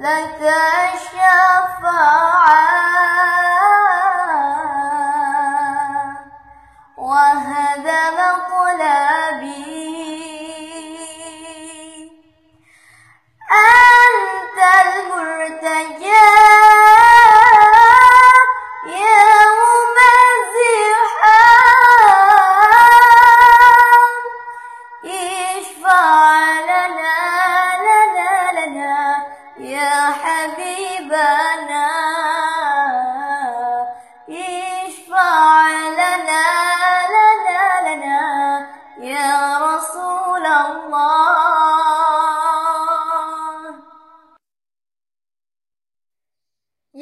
لكان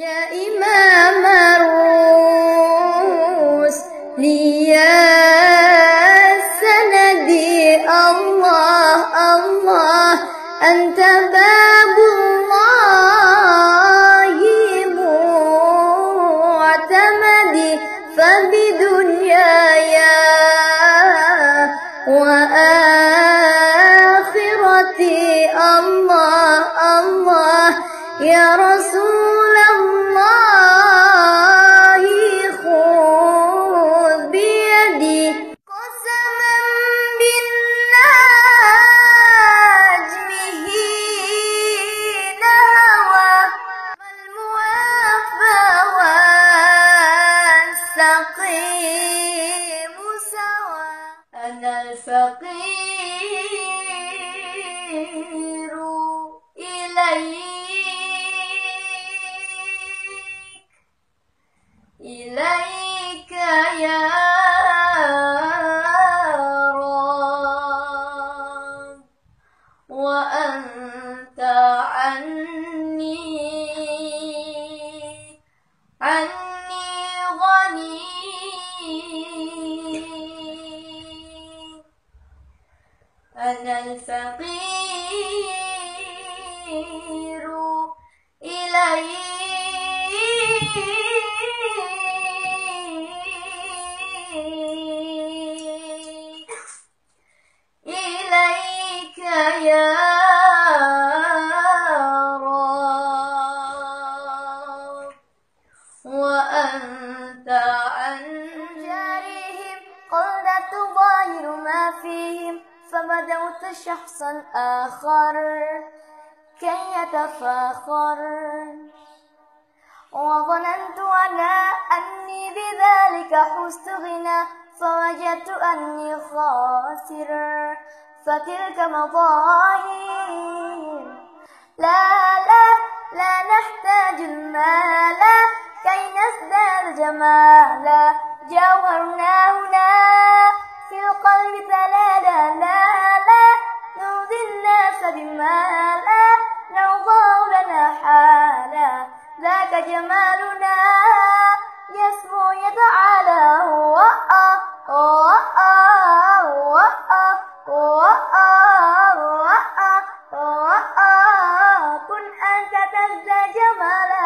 إمام الرسل يا سندي الله الله أنت باب الله معتمدي فبدنياي وآخرتي الله الله يا رسول والسقيم سوى أنا الفقير إليك. إليك يا رب. وأنت عني عني غني. أنا الفقير إليك. ظاهر ما فيهم فبدوت شخصا آخر كي يتفاخر. وظننت أنا أني بذلك حزت غنى فوجدت أني خاسر. فتلك مظاهر. لا لا لا نحتاج المال. كي نزداد جمالا جوهرنا هنا في القلب تلالا لا لا نرضي الناس بما لا نرضى لنا حالا. ذاك جمالنا. يسمو يتعالى. هو آه. هو آه. هو آه. هو هو كن أنت تزدى جمالا.